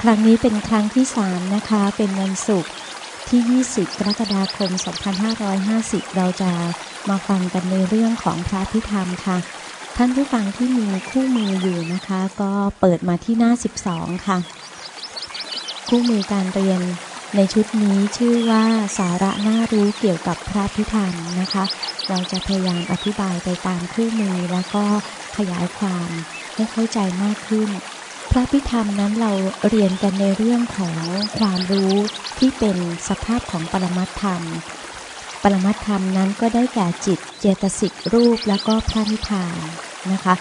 ครั้งนี้เป็นครั้งที่สามนะคะ เป็นวันศุกร์ที่ 20 กรกฎาคม 2550 เราจะมาฟังกันในเรื่องของพระพิธรรมค่ะ ท่านผู้ฟังที่มีคู่มืออยู่นะคะ ก็เปิดมาที่หน้า 12 ค่ะ คู่มือการเรียนในชุดนี้ชื่อว่าสาระน่ารู้เกี่ยวกับพระพิธรรมนะคะ เราจะพยายามอธิบายไปตามคู่มือแล้วก็ขยายความให้เข้าใจมากขึ้น พระพิธรรมนั้นเราเรียนกันในเรื่องของความรู้ที่เป็นสภาพของปรมัตธรรม ปรมัตธรรมนั้นก็ได้แก่จิตเจตสิกรูปแล้วก็พระนิพพานนะคะ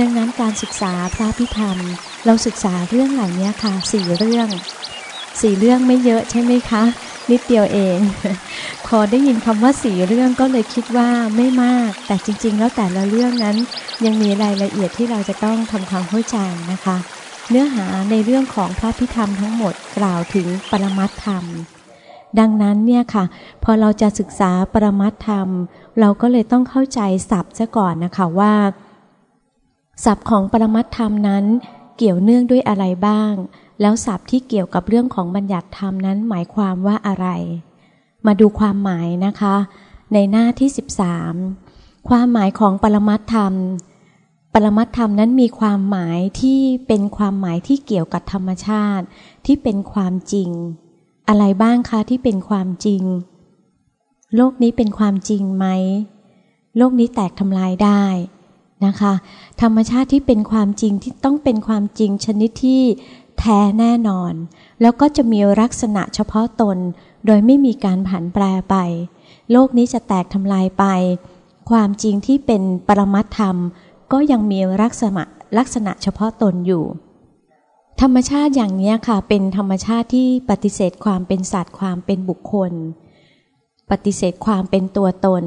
ดังนั้นการศึกษาพระพิธรรม เราศึกษาเรื่องเหล่านี้ค่ะสี่เรื่องสี่เรื่องไม่เยอะใช่ไหมคะ นิดเดียวเอง พอได้ยินคำว่าสี่เรื่องก็เลยคิดว่าไม่มาก แต่จริง ๆ แล้วแต่ละเรื่องนั้นยังมีรายละเอียดที่เราจะต้องทำความเข้าใจนะคะ เนื้อหาในเรื่องของพระพิธรรมทั้งหมดกล่าวถึงปรมัตธรรม ดังนั้นเนี่ยค่ะ พอเราจะศึกษาปรมัตธรรม เราก็เลยต้องเข้าใจศัพท์ซะก่อนนะคะว่า ศัพท์ของปรมัตธรรมนั้นเกี่ยวเนื่องด้วยอะไรบ้าง แล้วศัพท์ที่เกี่ยวกับเรื่องของบัญญัติธรรมนั้นหมายความว่าอะไร มาดูความหมายนะคะ ในหน้าที่ 13 ความหมายของปรมัตธรรม ปรมัตธรรมนั้นมีความหมายที่เป็นความหมายที่เกี่ยวกับธรรมชาติ ที่เป็นความจริง อะไรบ้างคะที่เป็นความจริง โลกนี้เป็นความจริงไหมโลกนี้แตกทำลายได้นะคะ ธรรมชาติที่เป็นความจริงที่ต้องเป็นความจริงชนิดที่แท้แน่นอน แล้วก็จะมีลักษณะเฉพาะตน โดยไม่มีการผันแปรไป โลกนี้จะแตกทำลายไป ความจริงที่เป็นปรมัตธรรม ก็ยังมีลักษณะลักษณะเฉพาะตนอยู่ ธรรมชาติอย่างนี้ค่ะ เป็นธรรมชาติที่ปฏิเสธความเป็นสัตว์ความเป็นบุคคล ปฏิเสธความเป็นตัวตน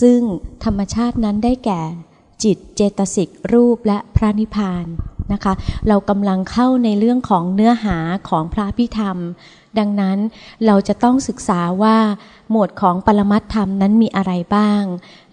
ซึ่งธรรมชาตินั้นได้แก่ จิตเจตสิกรูปและพระนิพพานนะคะ เรากำลังเข้าในเรื่องของเนื้อหาของพระพิธรรม ดังนั้นเราจะต้องศึกษาว่าหมวดของปรมัตธรรมนั้นมีอะไรบ้าง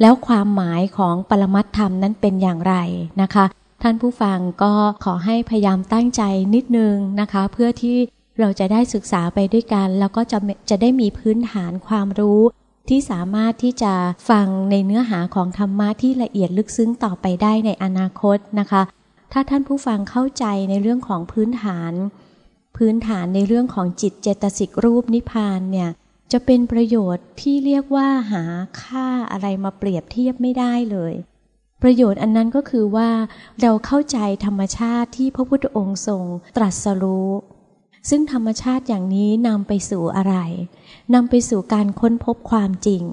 แล้วความหมายของปรมัตธรรมนั้นเป็นอย่างไรนะคะ ท่านผู้ฟังก็ขอให้พยายามตั้งใจนิดนึงนะคะ เพื่อที่เราจะได้ศึกษาไปด้วยกัน แล้วก็จะจะได้มีพื้นฐานความรู้ที่สามารถที่จะฟังในเนื้อหาของธรรมะที่ละเอียดลึกซึ้งต่อไปได้ในอนาคตนะคะ ถ้าท่านผู้ฟังเข้าใจในเรื่องของพื้นฐาน พื้นฐานในเรื่องของจิตเจตสิกรูปนิพพานเนี่ยจะเป็นประโยชน์ที่เรียกว่าหาค่าอะไรมาเปรียบเทียบไม่ได้เลย ประโยชน์อันนั้นก็คือว่าเราเข้าใจธรรมชาติที่พระพุทธองค์ทรงตรัสรู้ ซึ่งธรรมชาติอย่างนี้นำไปสู่อะไรนำไปสู่การค้นพบความจริง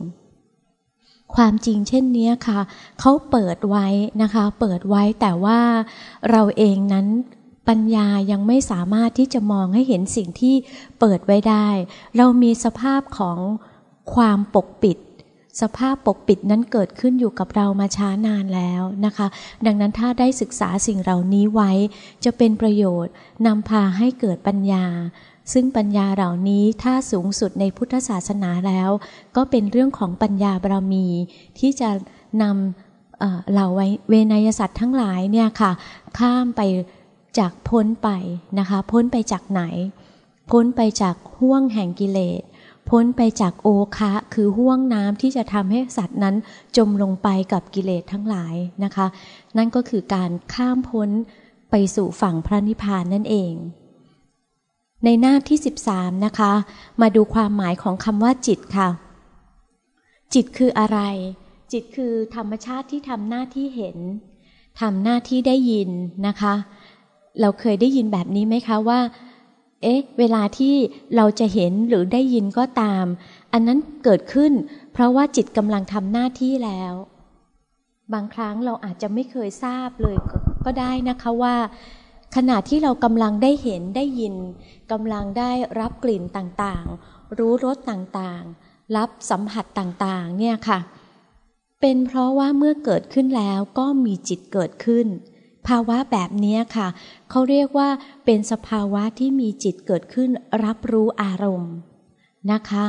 ความจริงเช่นนี้ค่ะเขาเปิดไว้นะคะ เปิดไว้แต่ว่าเราเองนั้น ปัญญายังไม่สามารถที่จะมองให้เห็นสิ่งที่เปิดไว้ได้ เรามีสภาพของความปกปิด สภาพปกปิดนั้นเกิดขึ้นอยู่กับเรามาช้านานแล้วนะคะ ดังนั้นถ้าได้ศึกษาสิ่งเหล่านี้ไว้ จะเป็นประโยชน์นำพาให้เกิดปัญญา ซึ่งปัญญาเหล่านี้ถ้าสูงสุดในพุทธศาสนาแล้ว ก็เป็นเรื่องของปัญญาบารมี ที่จะนำเหล่าเวนยสัตว์ทั้งหลายเนี่ยค่ะ ข้ามไป จากพ้นไปนะคะ พ้นไปจากไหน พ้นไปจากห่วงแห่งกิเลส พ้นไปจากโอคะ คือห่วงน้ำที่จะทำให้สัตว์นั้นจมลงไปกับกิเลสทั้งหลายนะคะ นั่นก็คือการข้ามพ้นไปสู่ฝั่งพระนิพพานนั่นเอง ในหน้าที่ 13 นะคะ มาดูความหมายของคำว่าจิตค่ะ จิตคืออะไร จิตคือธรรมชาติที่ทำหน้าที่เห็นทำหน้าที่ได้ยินนะคะ เราเคยได้ยินแบบนี้ไหมคะว่า เอ๊ะ เวลาที่เราจะเห็นหรือได้ยินก็ตาม อันนั้นเกิดขึ้น เพราะว่าจิตกำลังทำหน้าที่แล้ว บางครั้งเราอาจจะไม่เคยทราบเลยก็ได้นะคะว่า ขณะที่เรากำลังได้เห็นได้ยินกำลังได้รับกลิ่นต่างๆ รู้รสต่างๆ รับสัมผัสต่างๆ เนี่ยค่ะ เป็นเพราะว่าเมื่อเกิดขึ้นแล้วก็มีจิตเกิดขึ้น ภาวะแบบนี้ค่ะ เขาเรียกว่าเป็นสภาวะที่มีจิตเกิดขึ้นรับรู้อารมณ์นะคะ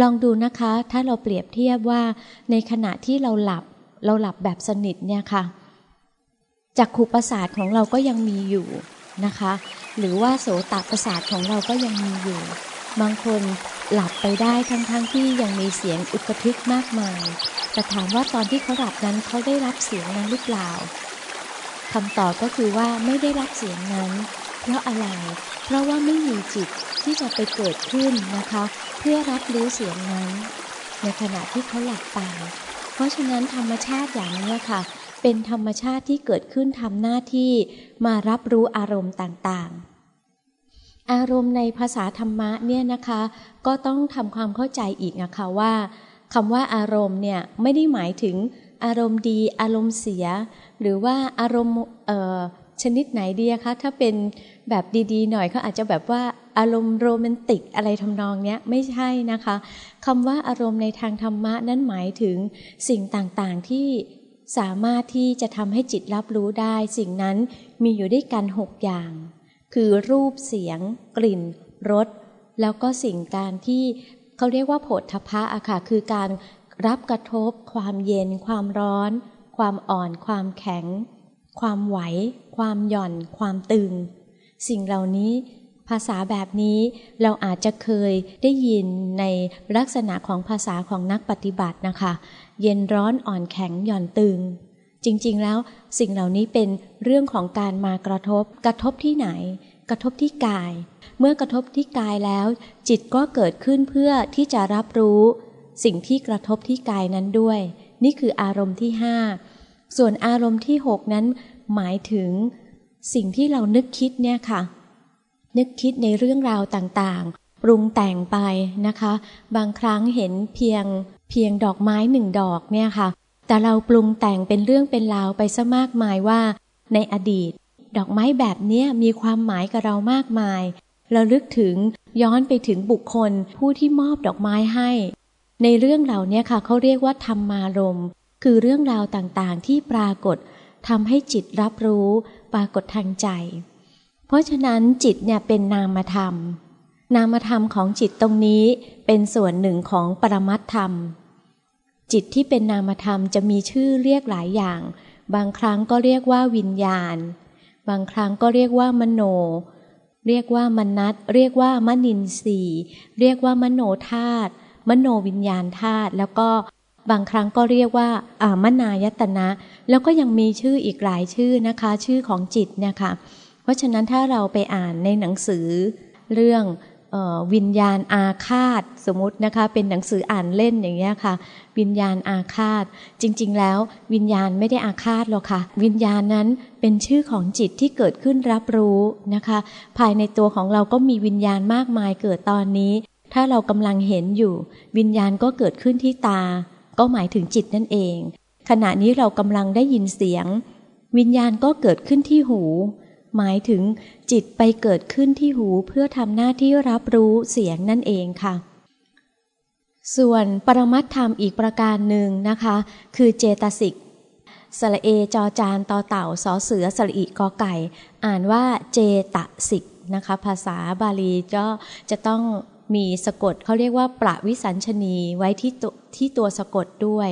ลองดูนะคะถ้าเราเปรียบเทียบว่าในขณะที่เราหลับเราหลับแบบสนิทเนี่ยค่ะจักขุประสาทของเราก็ยังมีอยู่นะคะ หรือว่าโสตประสาทของเราก็ยังมีอยู่ บางคนหลับไปได้ทั้งๆทที่ยังมีเสียงอึกทึกมากมาย แต่ถามว่าตอนที่เขาหลับนั้นเขาได้รับเสียงนั้นหรือเปล่า คำตอบก็คือว่าไม่ได้รับเสียงนั้น เพราะอะไร เพราะว่าไม่มีจิตที่จะไปเกิดขึ้นนะคะ เพื่อรับรู้เสียงนั้น ในขณะที่เขาหลับไป เพราะฉะนั้นธรรมชาติอย่างนี้ค่ะ เป็นธรรมชาติที่เกิดขึ้นทำหน้าที่มารับรู้อารมณ์ต่างๆอารมณ์ในภาษาธรรมะเนี่ยนะคะ ก็ต้องทำความเข้าใจอีกนะคะว่าคำว่าอารมณ์เนี่ยไม่ได้หมายถึง อารมณ์ดีอารมณ์เสีย หรือว่าอารมณ์ชนิดไหนดีคะถ้าเป็นแบบดีๆ หน่อยเขาอาจจะแบบว่าอารมณ์โรแมนติกอะไรทำนองเนี้ยไม่ใช่นะคะคำว่าอารมณ์ในทางธรรมะนั้นหมายถึงสิ่งต่างๆที่สามารถที่จะทำให้จิตรับรู้ได้ สิ่งนั้นมีอยู่ด้วยกันหกอย่าง คือรูปเสียง กลิ่นรสแล้วก็สิ่งการที่เขาเรียกว่าโผฏฐพะอะค่ะคือการ รับกระทบ ความเย็น ความร้อน ความอ่อน ความแข็ง ความไหว ความหย่อน ความตึง สิ่งเหล่านี้ ภาษาแบบนี้เราอาจจะเคยได้ยินในลักษณะของภาษาของนักปฏิบัตินะคะ เย็นร้อนอ่อนแข็งหย่อนตึง จริงๆแล้วสิ่งเหล่านี้เป็นเรื่องของการมากระทบ กระทบที่ไหนกระทบที่กาย เมื่อกระทบที่กายแล้ว จิตก็เกิดขึ้นเพื่อที่จะรับรู้ สิ่งที่กระทบที่กายนั้นด้วย นี่คืออารมณ์ที่ห้าส่วนอารมณ์ที่หกนั้นหมายถึงสิ่งที่เรานึกคิดเนี่ยค่ะ นึกคิดในเรื่องราวต่างๆ ปรุงแต่งไปนะคะ บางครั้งเห็นเพียงเพียงดอกไม้หนึ่งดอกเนี่ยค่ะ แต่เราปรุงแต่งเป็นเรื่องเป็นราวไปซะมากมายว่า ในอดีต ดอกไม้แบบนี้มีความหมายกับเรามากมาย เราลึกถึงย้อนไปถึงบุคคลผู้ที่มอบดอกไม้ให้ ในเรื่องเหล่านี้ค่ะเขาเรียกว่าธรรมารมคือเรื่องราวต่างๆที่ปรากฏทำให้จิตรับรู้ปรากฏทางใจ เพราะฉะนั้นจิตเนี่ยเป็นนามธรรม นามธรรมของจิตตรงนี้เป็นส่วนหนึ่งของปรมัตธรรม จิตที่เป็นนามธรรมจะมีชื่อเรียกหลายอย่าง บางครั้งก็เรียกว่าวิญญาณ บางครั้งก็เรียกว่ามโน เรียกว่ามนัตเรียกว่ามนินทรีเรียกว่ามโนธาตุ มโนวิญญาณธาตุแล้วก็บางครั้งก็เรียกว่าอามนายตนะ แล้วก็ยังมีชื่ออีกหลายชื่อนะคะ ชื่อของจิตเนี่ยค่ะ เพราะฉะนั้นถ้าเราไปอ่านในหนังสือเรื่องวิญญาณอาฆาตสมมตินะคะ เป็นหนังสืออ่านเล่นอย่างเงี้ยค่ะ วิญญาณอาฆาต จริง ๆ แล้ววิญญาณไม่ได้อาฆาตหรอกค่ะ วิญญาณนั้นเป็นชื่อของจิตที่เกิดขึ้นรับรู้นะคะ ภายในตัวของเราก็มีวิญญาณมากมายเกิดตอนนี้ ถ้าเรากำลังเห็นอยู่ วิญญาณก็เกิดขึ้นที่ตา ก็หมายถึงจิตนั่นเอง ขณะนี้เรากำลังได้ยินเสียง วิญญาณก็เกิดขึ้นที่หู หมายถึงจิตไปเกิดขึ้นที่หูเพื่อทำหน้าที่รับรู้เสียงนั่นเองค่ะ ส่วนปรมัตธรรมอีกประการหนึ่งนะคะ คือเจตสิกสระเอจอจานต่อเต่าสอเสือสระอีกอไก่ อ่านว่าเจตสิกนะคะ ภาษาบาลีก็จะต้อง มีสะกดเขาเรียกว่าประวิสัญชนีไว้ที่ตัวที่ตัวสะกดด้วย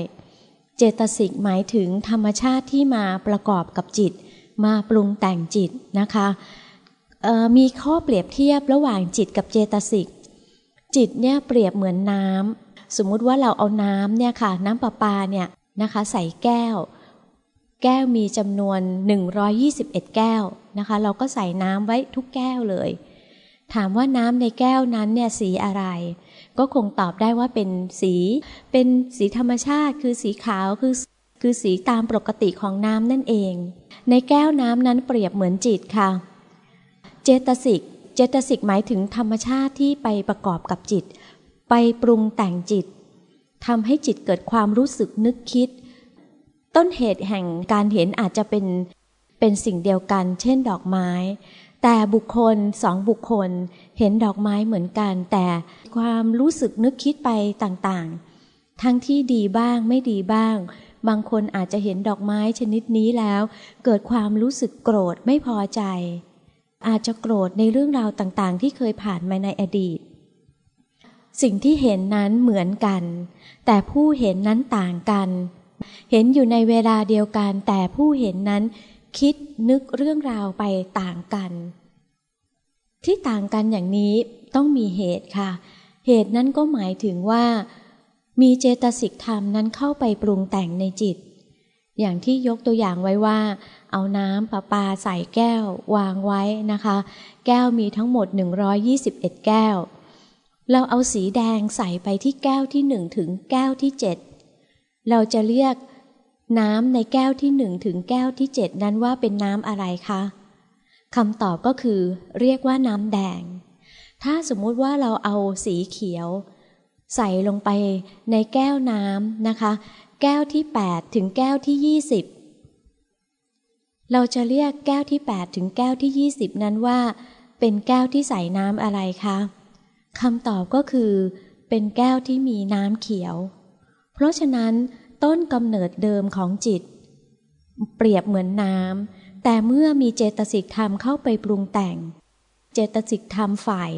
เจตสิกหมายถึงธรรมชาติที่มาประกอบกับจิต มาปรุงแต่งจิตนะคะมีข้อเปรียบเทียบระหว่างจิตกับเจตสิก จิตเนี่ยเปรียบเหมือนน้ำสมมุติว่าเราเอาน้ำเนี่ยค่ะ น้ำประปาเนี่ยนะคะใส่แก้ว แก้วมีจำนวน 121 แก้วนะคะ เราก็ใส่น้ำไว้ทุกแก้วเลย ถามว่าน้ำในแก้วนั้นเนี่ยสีอะไร ก็คงตอบได้ว่าเป็นสี เป็นสีธรรมชาติ คือสีขาวคือคือสีตามปกติของน้ำนั่นเอง ในแก้วน้ำนั้นเปรียบเหมือนจิตค่ะ เจตสิก เจตสิกหมายถึงธรรมชาติที่ไปประกอบกับจิต ไปปรุงแต่งจิตทำให้จิตเกิดความรู้สึกนึกคิด ต้นเหตุแห่งการเห็นอาจจะเป็นเป็นสิ่งเดียวกัน เช่นดอกไม้ แต่บุคคลสองบุคคลเห็นดอกไม้เหมือนกัน แต่ความรู้สึกนึกคิดไปต่างๆ ทั้งที่ดีบ้างไม่ดีบ้าง บางคนอาจจะเห็นดอกไม้ชนิดนี้แล้ว เกิดความรู้สึกโกรธไม่พอใจ อาจจะโกรธในเรื่องราวต่างๆ ที่เคยผ่านมาในอดีต สิ่งที่เห็นนั้นเหมือนกัน แต่ผู้เห็นนั้นต่างกันเห็นอยู่ในเวลาเดียวกันแต่ผู้เห็นนั้น คิดนึกเรื่องราวไปต่างกัน ที่ต่างกันอย่างนี้ต้องมีเหตุค่ะ เหตุนั้นก็หมายถึงว่า มีเจตสิกธรรมนั้นเข้าไปปรุงแต่งในจิต อย่างที่ยกตัวอย่างไว้ว่า เอาน้ำประปาใส่แก้ววางไว้นะคะ แก้วมีทั้งหมด 121 แก้ว เราเอาสีแดงใส่ไปที่แก้วที่หนึ่งถึงแก้วที่เจ็ดเราจะเรียก น้ำในแก้วที่หนึ่งถึงแก้วที่เจ็ดนั้นว่าเป็นน้ำอะไรคะคำตอบก็คือ เรียกว่าน้ำแดง ถ้าสมมุติว่าเราเอาสีเขียว ใส่ลงไปในแก้วน้ำนะคะ แก้วที่ 8 ถึงแก้วที่ 20 เราจะเรียกแก้วที่ 8 ถึงแก้วที่ 20 นั้นว่า เป็นแก้วที่ใส่น้ำอะไรคะคำตอบก็คือ เป็นแก้วที่มีน้ำเขียว เพราะฉะนั้น ต้นกำเนิดเดิมของจิต เปรียบเหมือนน้ำแต่เมื่อมีเจตสิกธรรมเข้าไปปรุงแต่ง เจตสิกธรรมฝ่าย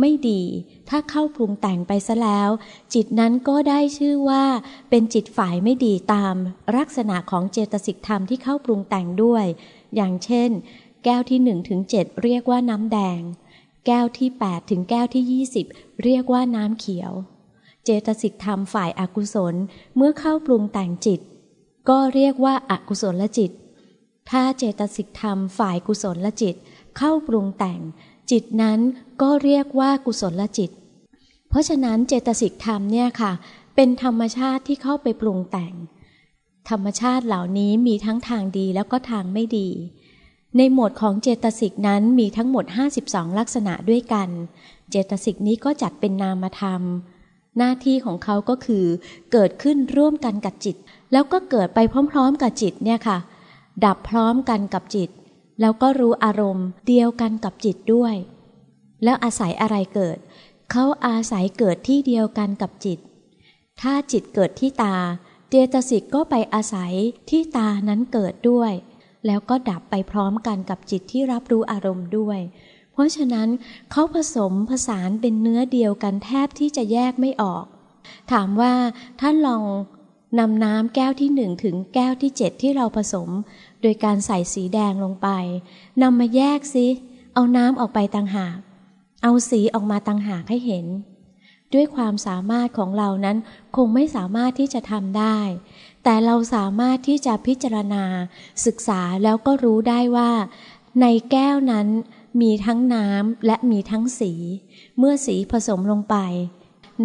ไม่ดี ถ้าเข้าปรุงแต่งไปซะแล้ว จิตนั้นก็ได้ชื่อว่า เป็นจิตฝ่ายไม่ดีตามลักษณะของเจตสิกธรรมที่เข้าปรุงแต่งด้วย อย่างเช่น แก้วที่หนึ่งถึงเจ็ดเรียกว่าน้ำแดง แก้วที่8ถึงแก้วที่20 เรียกว่าน้ำเขียว จตสิกธรรมฝ่ายอากุศลเมื่อเข้าปรุงแต่งจิต ก็เรียกว่าอากุศลจิต ถ้าเจตสิกธรรมฝ่ายกุศลจิต เข้าปรุงแต่ง จิตนั้นก็เรียกว่ากุศลจิต เพราะฉะนั้นเจตสิกธรรมเนี่ยค่ะ เป็นธรรมชาติที่เข้าไปปรุงแต่ง ธรรมชาติเหล่านี้มีทั้งทางดีแล้วก็ทางไม่ดี ในหมวดของเจตสิกนั้นมีทั้งหมด 52 ลักษณะด้วยกัน เจตสิกนี้ก็จัดเป็นนามธรรม หน้าที่ของเขาก็คือ เกิดขึ้นร่วมกันกับจิต แล้วก็เกิดไปพร้อมๆกับจิตเนี่ยค่ะ ดับพร้อมกันกับจิต แล้วก็รู้อารมณ์เดียวกันกับจิตด้วย แล้วอาศัยอะไรเกิด เขาอาศัยเกิดที่เดียวกันกับจิต ถ้าจิตเกิดที่ตา เจตสิกก็ไปอาศัยที่ตานั้นเกิดด้วย แล้วก็ดับไปพร้อมกันกับจิตที่รับรู้อารมณ์ด้วย ราะฉะนั้นเขาผสมผสานเป็นเนื้อเดียวกันแทบที่จะแยกไม่ออก ถามว่าท่านลองนำน้ำแก้วที่หนึ่งถึงแก้วที่เจ็ดที่เราผสม โดยการใส่สีแดงลงไปนำมาแยกซิ เอาน้ำออกไปต่างหาก เอาสีออกมาต่างหากให้เห็น ด้วยความสามารถของเรานั้นคงไม่สามารถที่จะทำได้ แต่เราสามารถที่จะพิจารณาศึกษาแล้วก็รู้ได้ว่า ในแก้วนั้น มีทั้งน้ำและมีทั้งสี เมื่อสีผสมลงไป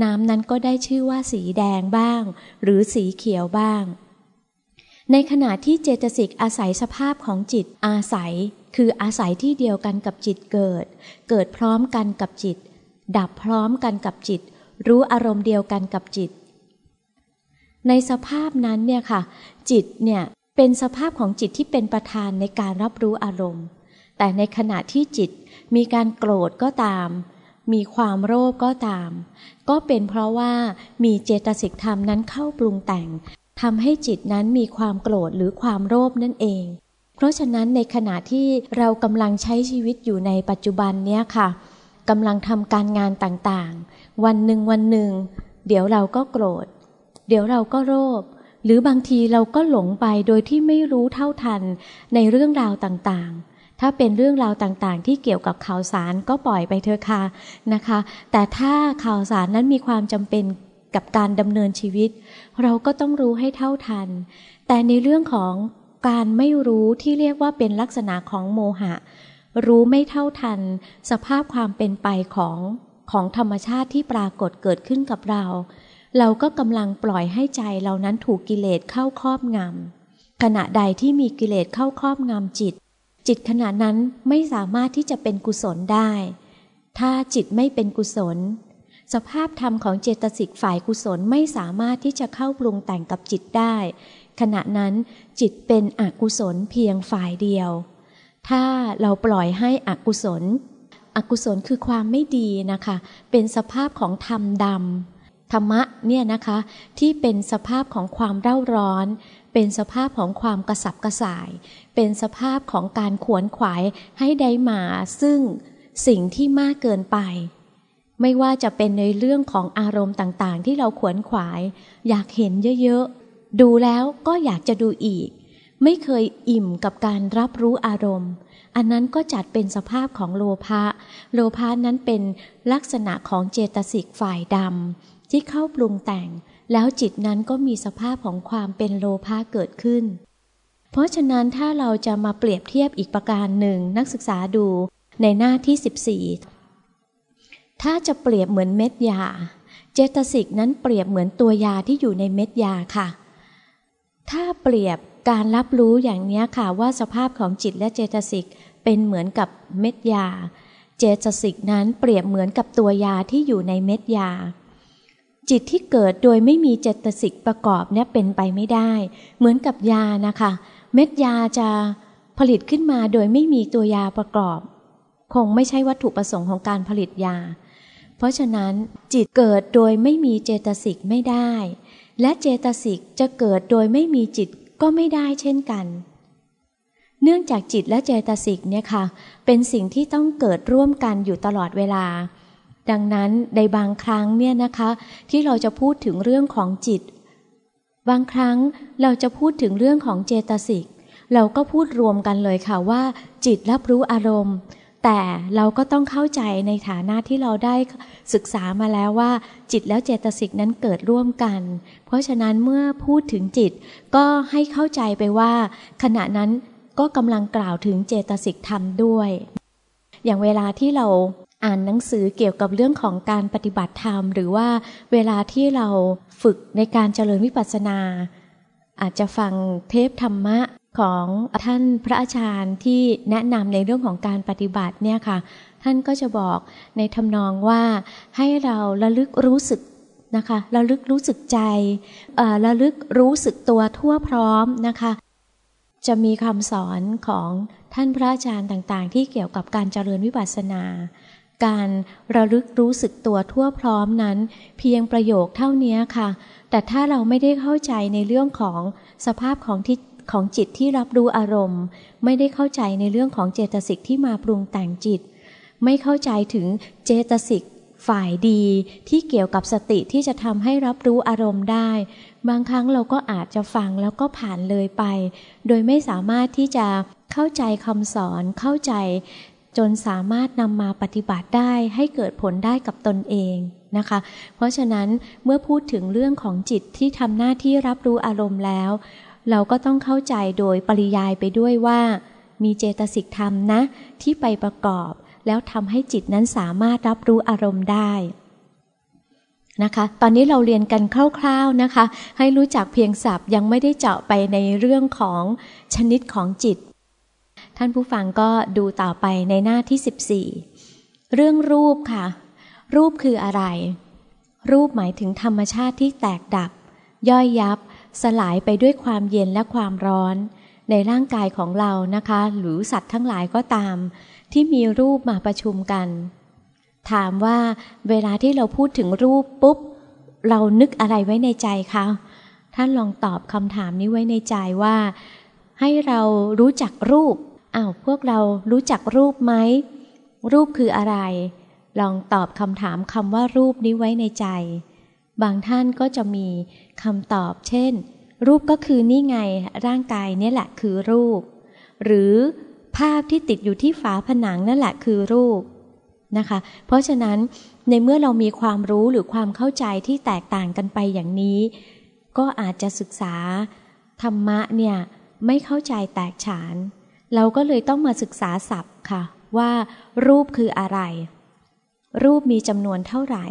น้ำนั้นก็ได้ชื่อว่าสีแดงบ้าง หรือสีเขียวบ้าง ในขณะที่เจตสิกอาศัยสภาพของจิตอาศัย คืออาศัยที่เดียวกันกับจิตเกิด เกิดพร้อมกันกับจิต ดับพร้อมกันกับจิต รู้อารมณ์เดียวกันกับจิต ในสภาพนั้นเนี่ยค่ะ จิตเนี่ยเป็นสภาพของจิตที่เป็นประธานในการรับรู้อารมณ์ แต่ในขณะที่จิตมีการโกรธก็ตาม มีความโลภก็ตาม ก็เป็นเพราะว่ามีเจตสิกธรรมนั้นเข้าปรุงแต่งทำให้จิตนั้นมีความโกรธหรือความโลภนั่นเอง เพราะฉะนั้นในขณะที่เรากำลังใช้ชีวิตอยู่ในปัจจุบันเนี้ยค่ะกำลังทำการงานต่างๆ วันหนึ่งวันหนึ่ง เดี๋ยวเราก็โกรธ เดี๋ยวเราก็โลภหรือบางทีเราก็หลงไปโดยที่ไม่รู้เท่าทันในเรื่องราวต่างๆ ถ้าเป็นเรื่องราวต่างๆ ที่เกี่ยวกับข่าวสารก็ปล่อยไปเถอะค่ะนะคะ แต่ถ้าข่าวสารนั้นมีความจำเป็นกับการดำเนินชีวิต เราก็ต้องรู้ให้เท่าทัน แต่ในเรื่องของการไม่รู้ที่เรียกว่าเป็นลักษณะของโมหะ รู้ไม่เท่าทัน สภาพความเป็นไปของของธรรมชาติที่ปรากฏเกิดขึ้นกับเรา เราก็กำลังปล่อยให้ใจเรานั้นถูกกิเลสเข้าครอบงำขณะใดที่มีกิเลสเข้าครอบงำจิต จิตขณะนั้นไม่สามารถที่จะเป็นกุศลได้ ถ้าจิตไม่เป็นกุศล สภาพธรรมของเจตสิกฝ่ายกุศลไม่สามารถที่จะเข้าปรุงแต่งกับจิตได้ ขณะนั้นจิตเป็นอกุศลเพียงฝ่ายเดียว ถ้าเราปล่อยให้อกุศล อกุศลคือความไม่ดีนะคะ เป็นสภาพของธรรมดำธรรมะเนี่ยนะคะที่เป็นสภาพของความเร่าร้อน เป็นสภาพของความกระสับกระส่าย เป็นสภาพของการขวนขวายให้ได้มาซึ่งสิ่งที่มากเกินไป ไม่ว่าจะเป็นในเรื่องของอารมณ์ต่างๆ ที่เราขวนขวาย อยากเห็นเยอะๆ ดูแล้วก็อยากจะดูอีก ไม่เคยอิ่มกับการรับรู้อารมณ์ อันนั้นก็จัดเป็นสภาพของโลภะ โลภะนั้นเป็นลักษณะของเจตสิกฝ่ายดำที่เข้าปรุงแต่ง แล้วจิตนั้นก็มีสภาพของความเป็นโลภะเกิดขึ้น เพราะฉะนั้นถ้าเราจะมาเปรียบเทียบอีกประการหนึ่งนักศึกษาดูในหน้าที่ 14 ถ้าจะเปรียบเหมือนเม็ดยา เจตสิกนั้นเปรียบเหมือนตัวยาที่อยู่ในเม็ดยาค่ะ ถ้าเปรียบการรับรู้อย่างนี้ค่ะว่าสภาพของจิตและเจตสิกเป็นเหมือนกับเม็ดยา เจตสิกนั้นเปรียบเหมือนกับตัวยาที่อยู่ในเม็ดยา จิตที่เกิดโดยไม่มีเจตสิกประกอบเนี่ยเป็นไปไม่ได้ เหมือนกับยานะคะ เม็ดยาจะผลิตขึ้นมาโดยไม่มีตัวยาประกอบ คงไม่ใช่วัตถุประสงค์ของการผลิตยา เพราะฉะนั้นจิตเกิดโดยไม่มีเจตสิกไม่ได้ และเจตสิกจะเกิดโดยไม่มีจิตก็ไม่ได้เช่นกัน เนื่องจากจิตและเจตสิกเนี่ยค่ะ เป็นสิ่งที่ต้องเกิดร่วมกันอยู่ตลอดเวลา ดังนั้นในบางครั้งเนี่ยนะคะ ที่เราจะพูดถึงเรื่องของจิต บางครั้งเราจะพูดถึงเรื่องของเจตสิกเราก็พูดรวมกันเลยค่ะว่า จิตรับรู้อารมณ์ แต่เราก็ต้องเข้าใจในฐานะที่เราได้ศึกษามาแล้วว่า จิตแล้วเจตสิกนั้นเกิดร่วมกัน เพราะฉะนั้นเมื่อพูดถึงจิต ก็ให้เข้าใจไปว่า ขณะนั้นก็กำลังกล่าวถึงเจตสิกธรรมด้วย อย่างเวลาที่เรา อ่านหนังสือเกี่ยวกับเรื่องของการปฏิบัติธรรม หรือว่าเวลาที่เราฝึกในการเจริญวิปัสสนา อาจจะฟังเทพธรรมะของท่านพระอาจารย์ที่แนะนำในเรื่องของการปฏิบัติเนี่ยค่ะ ท่านก็จะบอกในทำนองว่าให้เราระลึกรู้สึกนะคะระลึกรู้สึกใจระลึกรู้สึกตัวทั่วพร้อมนะคะ จะมีคำสอนของท่านพระอาจารย์ต่างๆ ที่เกี่ยวกับการเจริญวิปัสสนา การระลึกรู้สึกตัวทั่วพร้อมนั้น เพียงประโยคเท่านี้ค่ะ แต่ถ้าเราไม่ได้เข้าใจในเรื่องของสภาพของที่ของจิตที่รับรู้อารมณ์ ไม่ได้เข้าใจในเรื่องของเจตสิกที่มาปรุงแต่งจิต ไม่เข้าใจถึงเจตสิกฝ่ายดีที่เกี่ยวกับสติที่จะทำให้รับรู้อารมณ์ได้ บางครั้งเราก็อาจจะฟังแล้วก็ผ่านเลยไป โดยไม่สามารถที่จะเข้าใจคำสอนเข้าใจ จนสามารถนำมาปฏิบัติได้ให้เกิดผลได้กับตนเองนะคะ เพราะฉะนั้นเมื่อพูดถึงเรื่องของจิตที่ทำหน้าที่รับรู้อารมณ์แล้ว เราก็ต้องเข้าใจโดยปริยายไปด้วยว่า มีเจตสิกธรรมนะ ที่ไปประกอบ แล้วทำให้จิตนั้นสามารถรับรู้อารมณ์ได้นะคะ ตอนนี้เราเรียนกันคร่าวๆนะคะ ให้รู้จักเพียงศัพท์ยังไม่ได้เจาะไปในเรื่องของชนิดของจิต ท่านผู้ฟังก็ดูต่อไปในหน้าที่ 14 เรื่องรูปค่ะ รูปคืออะไร รูปหมายถึงธรรมชาติที่แตกดับ ย่อยยับ สลายไปด้วยความเย็นและความร้อน ในร่างกายของเรานะคะ หรือสัตว์ทั้งหลายก็ตาม ที่มีรูปมาประชุมกัน ถามว่าเวลาที่เราพูดถึงรูปปุ๊บ เรานึกอะไรไว้ในใจคะท่านลองตอบคำถามนี้ไว้ในใจว่า ให้เรารู้จักรูป อ้าวพวกเรารู้จักรูปไหม รูปคืออะไร ลองตอบคำถามคำว่ารูปนี้ไว้ในใจ บางท่านก็จะมีคำตอบ เช่น รูปก็คือนี่ไงร่างกายนี่แหละคือรูป หรือภาพที่ติดอยู่ที่ฝาผนังนั่นแหละคือรูปนะคะ เพราะฉะนั้นในเมื่อเรามีความรู้หรือความเข้าใจที่แตกต่างกันไปอย่างนี้ ก็อาจจะศึกษาธรรมะเนี่ยไม่เข้าใจแตกฉาน เราก็เลยต้องมาศึกษาศัพท์ค่ะ ว่ารูปคืออะไร รูปมีจำนวนเท่าไหร่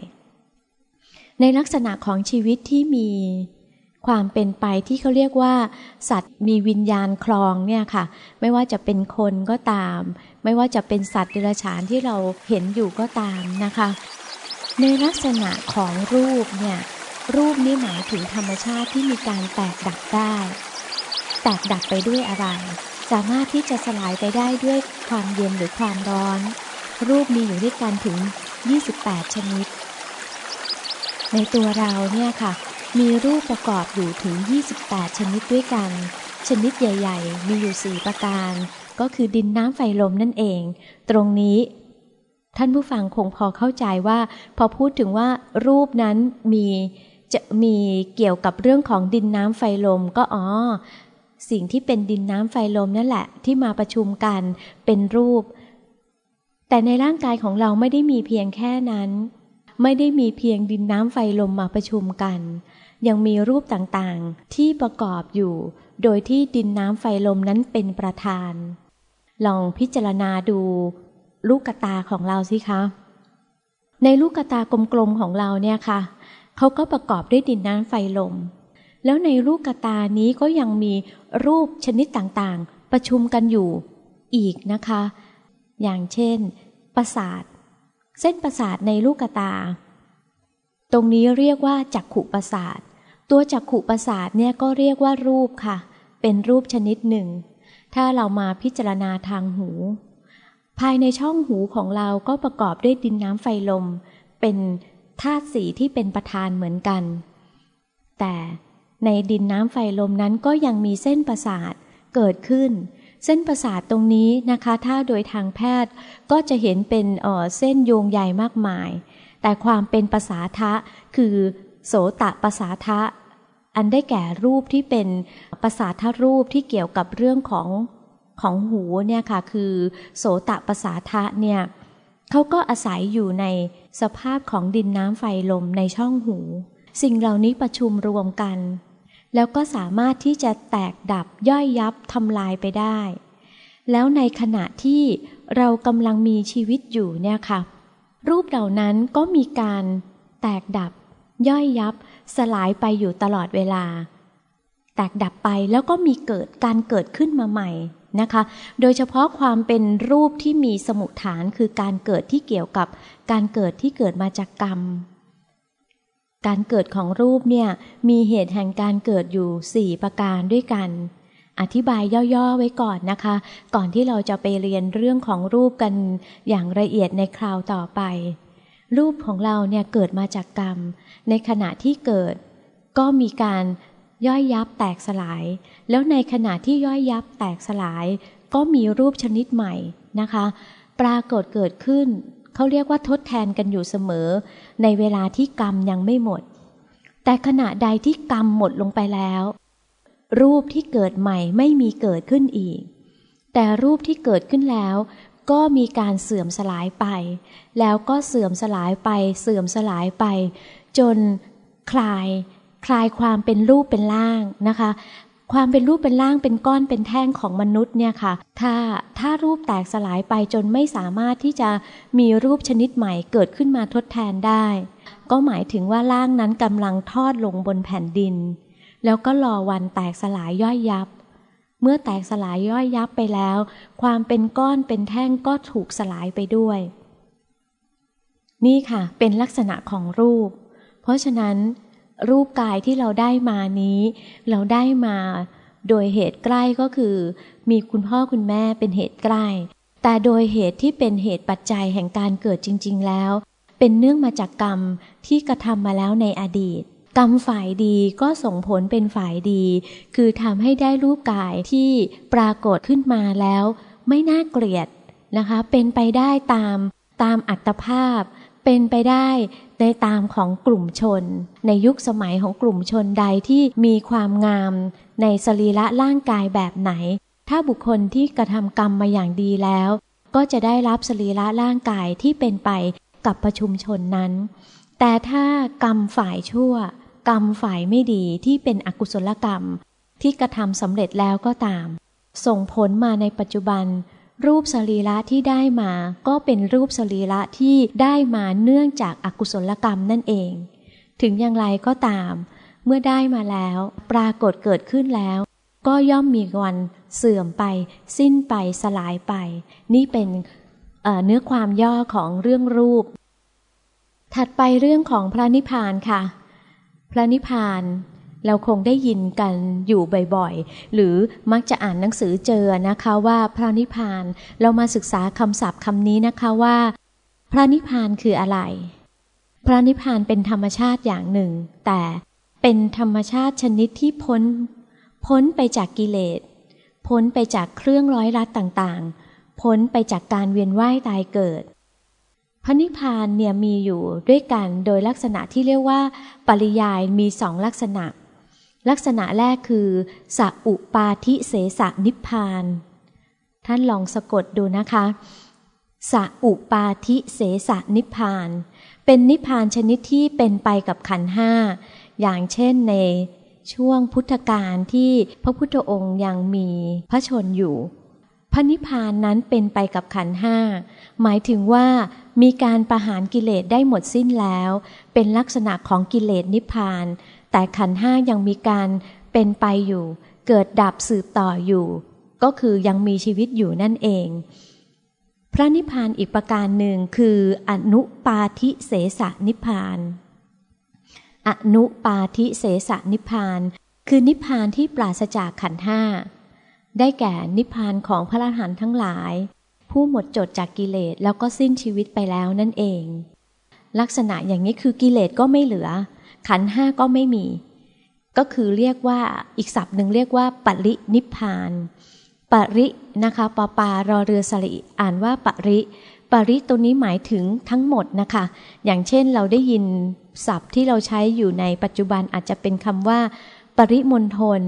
ในลักษณะของชีวิตที่มีความเป็นไปที่เขาเรียกว่า สัตว์มีวิญญาณคลองเนี่ยค่ะ ไม่ว่าจะเป็นคนก็ตาม ไม่ว่าจะเป็นสัตว์เดรัจฉานที่เราเห็นอยู่ก็ตามนะคะ ในลักษณะของรูปเนี่ยรูปนี้หมายถึงธรรมชาติที่มีการแตกดับได้ แตกดับไปด้วยอะไร สามารถที่จะสลายไปได้ด้วยความเย็นหรือความร้อน รูปมีอยู่ด้วยกันถึง 28 ชนิด ในตัวเราเนี่ยค่ะ มีรูปประกอบอยู่ถึง 28 ชนิดด้วยกัน ชนิดใหญ่ ๆ มีอยู่ 4 ประการ ก็คือดินน้ำไฟลมนั่นเอง ตรงนี้ท่านผู้ฟังคงพอเข้าใจว่า พอพูดถึงว่ารูปนั้นมีจะมีเกี่ยวกับเรื่องของดินน้ำไฟลมก็อ๋อ สิ่งที่เป็นดินน้ำไฟลมนั่นแหละที่มาประชุมกันเป็นรูป แต่ในร่างกายของเราไม่ได้มีเพียงแค่นั้น ไม่ได้มีเพียงดินน้ำไฟลมมาประชุมกัน ยังมีรูปต่างๆที่ประกอบอยู่ โดยที่ดินน้ำไฟลมนั้นเป็นประธาน ลองพิจารณาดู ลูกตาของเราสิคะในลูกตากลมๆของเราเนี่ยค่ะเขาก็ประกอบด้วยดินน้ำไฟลม แล้วในลูกตานี้ก็ยังมีรูปชนิดต่างๆ ประชุมกันอยู่อีกนะคะ อย่างเช่น ประสาท เส้นประสาทในลูกตา ตรงนี้เรียกว่าจักขุประสาท ตัวจักขุประสาทเนี่ยก็เรียกว่ารูปค่ะ เป็นรูปชนิดหนึ่ง ถ้าเรามาพิจารณาทางหู ภายในช่องหูของเราก็ประกอบด้วยดินน้ำไฟลม เป็นธาตุสีที่เป็นประธานเหมือนกัน แต่ ในดินน้ำไฟลมนั้นก็ยังมีเส้นประสาทเกิดขึ้น เส้นประสาทตรงนี้นะคะ ถ้าโดยทางแพทย์ก็จะเห็นเป็นเเส้นโยงใหญ่มากมาย แต่ความเป็นภาษาทะคือโสตะภาษาทะ อันได้แก่รูปที่เป็นภาษาทรูปที่เกี่ยวกับเรื่องของของหูเนี่ยค่ะคือโสตะภาษาทะเนี่ยเขาก็อาศัยอยู่ในสภาพของดินน้ำไฟลมในช่องหู สิ่งเหล่านี้ประชุมรวมกัน แล้วก็สามารถที่จะแตกดับย่อยยับทำลายไปได้ แล้วในขณะที่เรากำลังมีชีวิตอยู่เนี่ยค่ะ รูปเหล่านั้นก็มีการแตกดับ ย่อยยับ สลายไปอยู่ตลอดเวลา แตกดับไปแล้วก็มีเกิดการเกิดขึ้นมาใหม่นะคะ โดยเฉพาะความเป็นรูปที่มีสมุฐานคือการเกิดที่เกี่ยวกับการเกิดที่เกิดมาจากกรรม การเกิดของรูปเนี่ยมีเหตุแห่งการเกิดอยู่ 4 ประการด้วยกัน อธิบายย่อๆไว้ก่อนนะคะ ก่อนที่เราจะไปเรียนเรื่องของรูปกันอย่างละเอียดในคราวต่อไป รูปของเราเนี่ยเกิดมาจากกรรม ในขณะที่เกิด ก็มีการย่อยยับแตกสลาย แล้วในขณะที่ย่อยยับแตกสลาย ก็มีรูปชนิดใหม่นะคะ ปรากฏเกิดขึ้น เขาเรียกว่าทดแทนกันอยู่เสมอ ในเวลาที่กรรมยังไม่หมด แต่ขณะใดที่กรรมหมดลงไปแล้ว รูปที่เกิดใหม่ไม่มีเกิดขึ้นอีก แต่รูปที่เกิดขึ้นแล้ว ก็มีการเสื่อมสลายไป แล้วก็เสื่อมสลายไป เสื่อมสลายไป จนคลายคลายความเป็นรูปเป็นร่างนะคะ ความเป็นรูปเป็นร่างเป็นก้อนเป็นแท่งของมนุษย์เนี่ยค่ะ ถ้าถ้ารูปแตกสลายไปจนไม่สามารถที่จะมีรูปชนิดใหม่เกิดขึ้นมาทดแทนได้ ก็หมายถึงว่าร่างนั้นกำลังทอดลงบนแผ่นดิน แล้วก็รอวันแตกสลายย่อยยับ เมื่อแตกสลายย่อยยับไปแล้ว ความเป็นก้อนเป็นแท่งก็ถูกสลายไปด้วย นี่ค่ะ เป็นลักษณะของรูป เพราะฉะนั้น รูปกายที่เราได้มานี้ เราได้มาโดยเหตุใกล้ก็คือ มีคุณพ่อคุณแม่เป็นเหตุใกล้ แต่โดยเหตุที่เป็นเหตุปัจจัยแห่งการเกิดจริง ๆ แล้ว เป็นเนื่องมาจากกรรมที่กระทำมาแล้วในอดีต กรรมฝ่ายดีก็ส่งผลเป็นฝ่ายดี คือทำให้ได้รูปกายที่ปรากฏขึ้นมาแล้ว ไม่น่าเกลียดนะคะ เป็นไปได้ตามตามอัตภาพ เป็นไปได้ในตามของกลุ่มชน ในยุคสมัยของกลุ่มชนใดที่มีความงามในสรีระร่างกายแบบไหน ถ้าบุคคลที่กระทำกรรมมาอย่างดีแล้ว ก็จะได้รับสรีระร่างกายที่เป็นไปกับประชุมชนนั้น แต่ถ้ากรรมฝ่ายชั่ว กรรมฝ่ายไม่ดีที่เป็นอกุศลกรรม ที่กระทำสำเร็จแล้วก็ตาม ส่งผลมาในปัจจุบัน รูปสรีระที่ได้มา ก็เป็นรูปสรีระที่ได้มาเนื่องจากอากุศลกรรมนั่นเอง ถึงอย่างไรก็ตาม เมื่อได้มาแล้ว ปรากฏเกิดขึ้นแล้ว ก็ย่อมมีวันเสื่อมไป สิ้นไปสลายไป นี่เป็นเเนื้อความย่อของเรื่องรูป ถัดไปเรื่องของพระนิพพานค่ะ พระนิพพาน เราคงได้ยินกันอยู่บ่อยๆ หรือมักจะอ่านหนังสือเจอนะคะว่าพระนิพพาน เรามาศึกษาคำศัพท์คำนี้นะคะว่า พระนิพพานคืออะไร พระนิพพานเป็นธรรมชาติอย่างหนึ่ง แต่เป็นธรรมชาติชนิดที่พ้น พ้นไปจากกิเลส พ้นไปจากเครื่องร้อยรัดต่างๆ พ้นไปจากการเวียนว่ายตายเกิดพระนิพพานเนี่ยมีอยู่ด้วยกันโดยลักษณะที่เรียกว่า ปริยายมีสองลักษณะ ลักษณะแรกคือสัอุปาทิเสสนิพพาน ท่านลองสะกดดูนะคะสัอุปาทิเสสนิพพาน เป็นนิพพานชนิดที่เป็นไปกับขันห้า อย่างเช่นในช่วงพุทธกาลที่พระพุทธองค์ยังมีพระชนอยู่ พระนิพพานนั้นเป็นไปกับขันห้า หมายถึงว่ามีการประหารกิเลสได้หมดสิ้นแล้ว เป็นลักษณะของกิเลสนิพพาน แต่ขันห้ายังมีการเป็นไปอยู่ เกิดดับสืบต่ออยู่ ก็คือยังมีชีวิตอยู่นั่นเอง พระนิพพานอีกประการหนึ่งคืออนุปาทิเสสนิพพาน อนุปาทิเสสนิพพาน คือนิพพานที่ปราศจากขันห้าได้แก่นิพพานของพระอรหันต์ทั้งหลาย ผู้หมดจดจากกิเลสแล้วก็สิ้นชีวิตไปแล้วนั่นเอง ลักษณะอย่างนี้คือกิเลสก็ไม่เหลือ ขันห้าก็ไม่มี ก็คือเรียกว่าอีกศัพท์หนึ่งเรียกว่าปรินิพานปรินะคะปปารอเรือสลิอ่านว่าปริปริตัวนี้หมายถึงทั้งหมดนะคะ อย่างเช่นเราได้ยินศัพท์ที่เราใช้อยู่ในปัจจุบันอาจจะเป็นคำว่า ปริมณฑล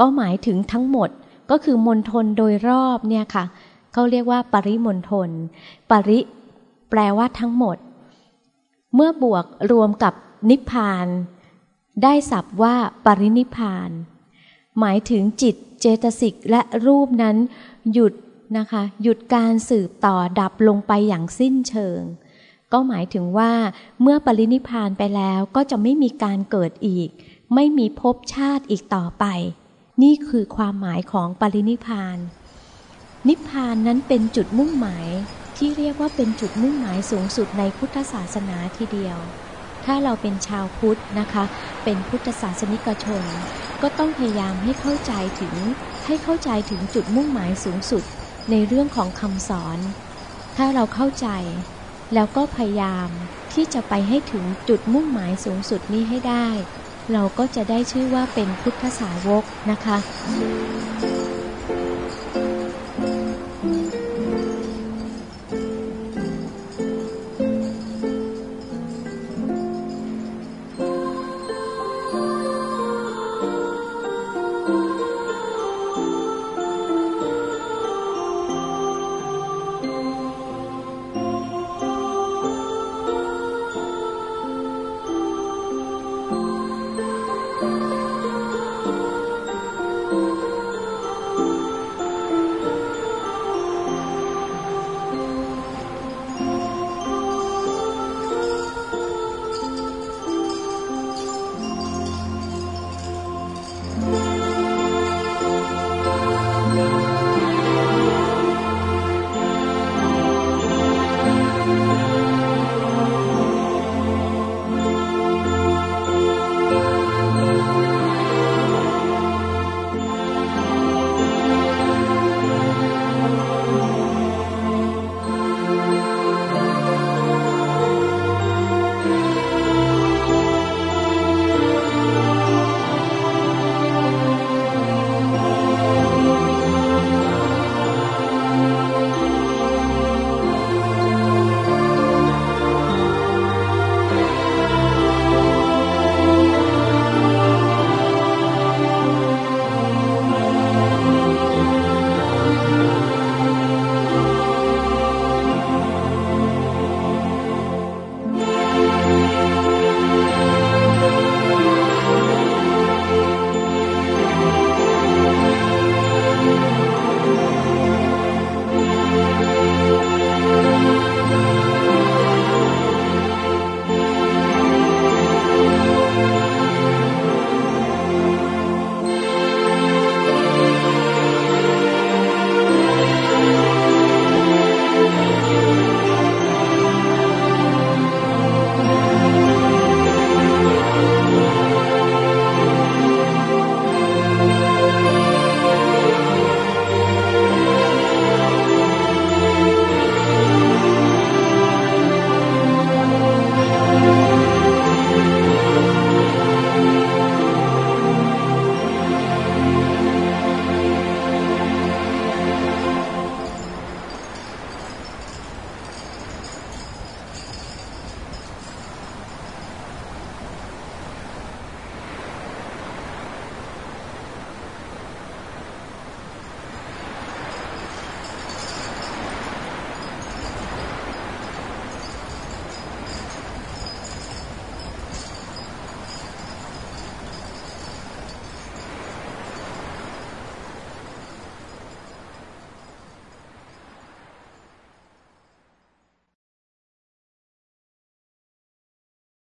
ก็หมายถึงทั้งหมด ก็คือมณฑลโดยรอบเนี่ยค่ะเขาเรียกว่า ปริมณฑลปริ แปลว่าทั้งหมด เมื่อบวกรวมกับ นิพพาน ได้ศัพท์ว่าปรินิพพาน หมายถึงจิตเจตสิกและรูปนั้น หยุดนะคะ หยุดการสืบต่อดับลงไปอย่างสิ้นเชิง ก็หมายถึงว่าเมื่อปรินิพานไปแล้วก็จะไม่มีการเกิดอีก ไม่มีภพชาติอีกต่อไป นี่คือความหมายของปรินิพาน นิพพานนั้นเป็นจุดมุ่งหมายที่เรียกว่าเป็นจุดมุ่งหมายสูงสุดในพุทธศาสนาทีเดียว ถ้าเราเป็นชาวพุทธนะคะ เป็นพุทธศาสนิกชน ก็ต้องพยายามให้เข้าใจถึงให้เข้าใจถึงจุดมุ่งหมายสูงสุดในเรื่องของคำสอน ถ้าเราเข้าใจ แล้วก็พยายามที่จะไปให้ถึงจุดมุ่งหมายสูงสุดนี้ให้ได้ เราก็จะได้ชื่อว่าเป็นพุทธสาวกนะคะ